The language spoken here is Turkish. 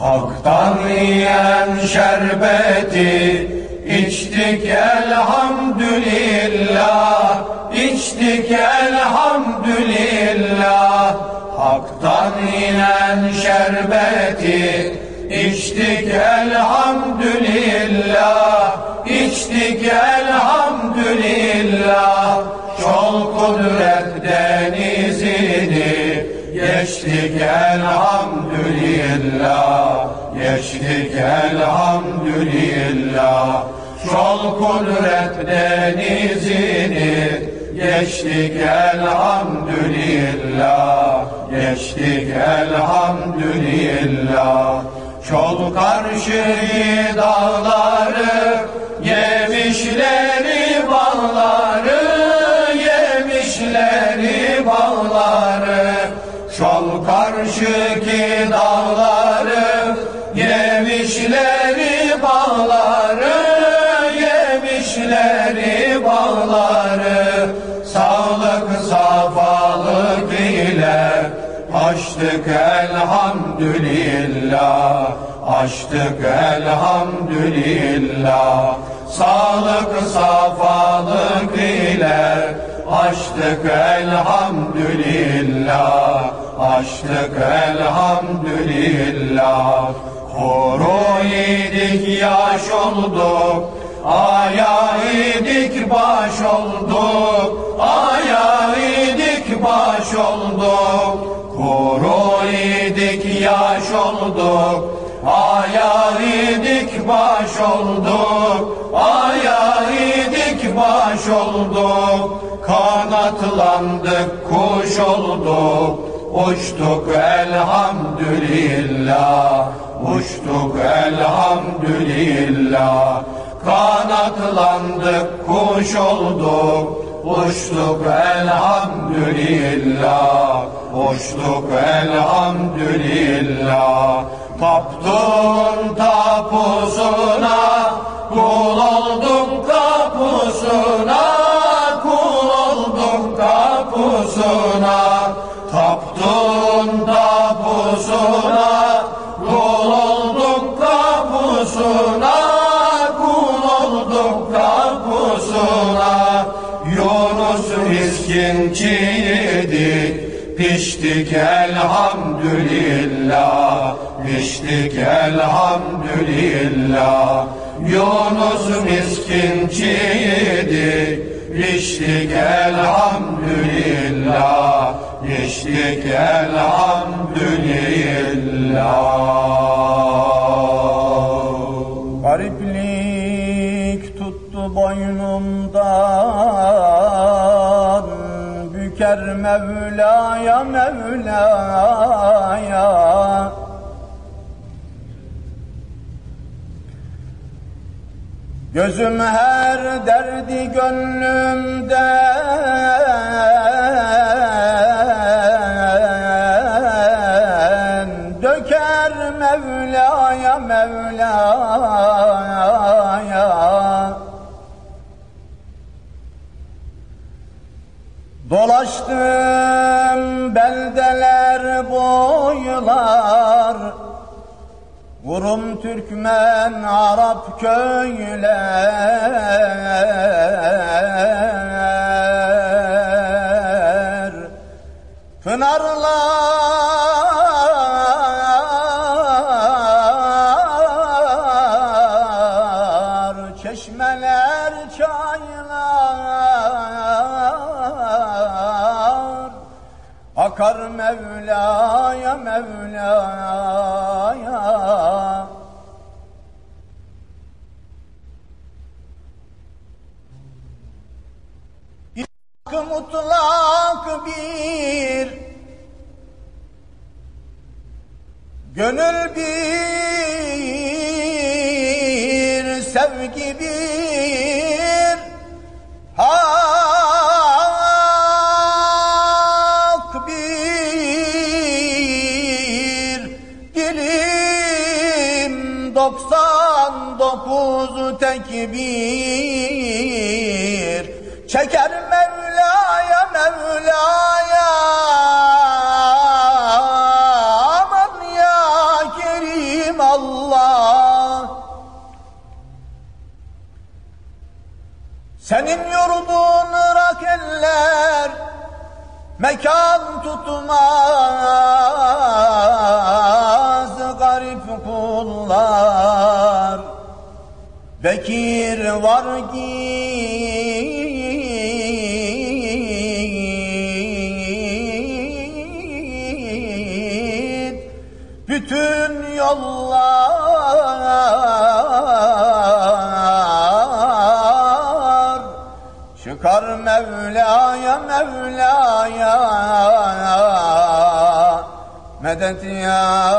Hak'tan yiyen şerbeti içtik elhamdülillah içtik elhamdülillah. Hak'tan inen şerbeti içtik elhamdülillah içtik elhamdülillah Çol kudret denizini geçtik elhamdülillah geçtik elhamdülillah. Çol karşı dağları yemişleri bağları yemişleri bağları. Çol karşıki elhamdülillah açtık elhamdülillah. Sağlık safalık ile açtık elhamdülillah. Açtık elhamdülillah. Kuru idik yaş olduk. Aya idik baş olduk. Aya baş olduk Kuru idik yaş olduk. Aya idik baş olduk. Aya idik baş olduk. Kanatlandık kuş olduk. Uçtuk elhamdülillah. Uçtuk elhamdülillah. Kanatlandık kuş olduk Uçtuk elhamdülillah Uçtuk elhamdülillah. Taptun tapusuna Kul olduk kapusuna Kul olduk kapusuna. Taptun tapusuna miskinçiydik Piştik elhamdülillah Piştik elhamdülillah. Yunus miskinçiydik Piştik elhamdülillah Piştik elhamdülillah Mevla'ya Mevla'ya. Gözüm her derdi gönlümden Döker Mevla'ya Mevla'ya Dolaştım beldeler boylar. Vurum Türkmen Arap köyler. Pınarlar Akar Mevla'ya Mevla'ya. Hakkı mutlak bir Gönül bir 99 tekbir. Çeker Mevla'ya Mevla'ya. Aman ya Kerim Allah. Senin yurdun rak eller Mekan tutmaz. Bekir var git Bütün yollar Çıkar Mevla'ya Mevla'ya. Medet ya